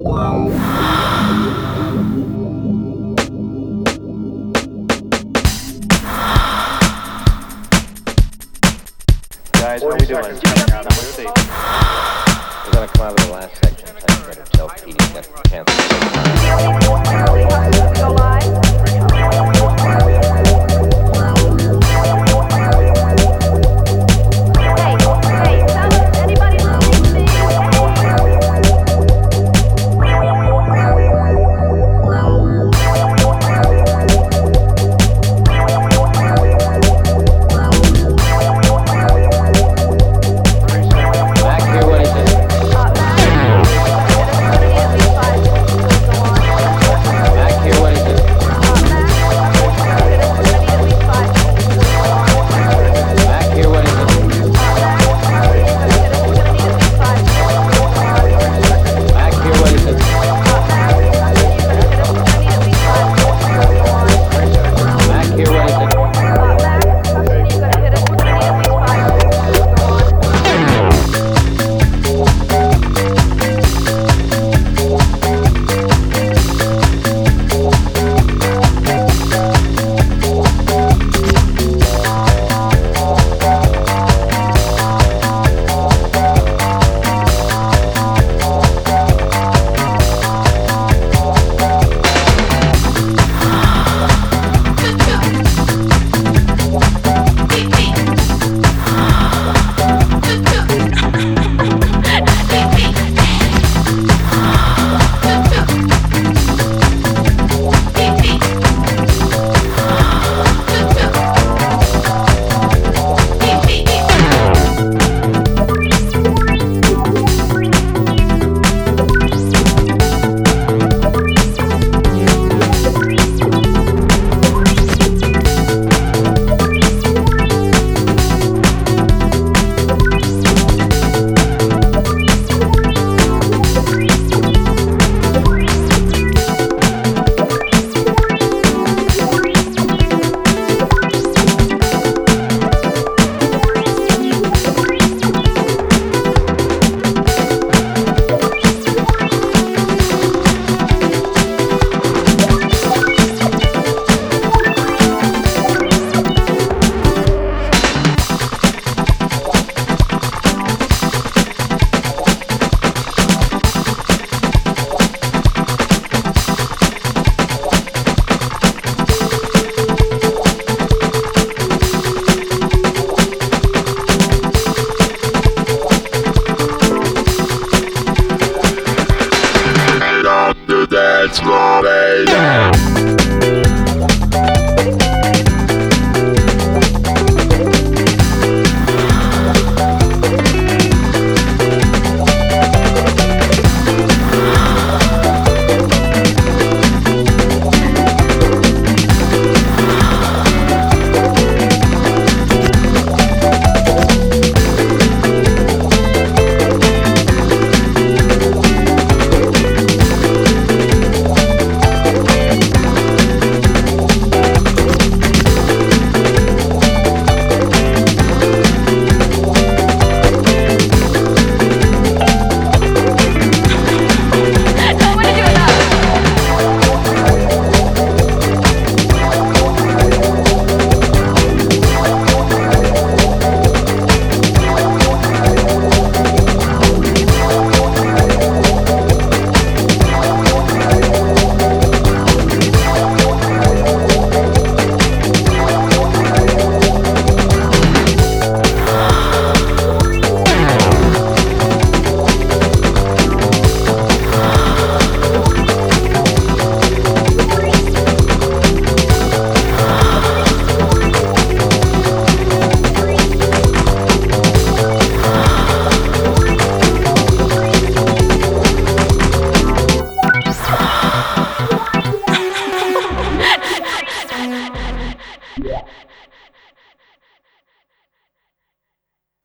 Guys, what are we doing? We're gonna come out of the last section. So I better tell Petey that cancel.